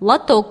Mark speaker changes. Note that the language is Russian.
Speaker 1: лоток.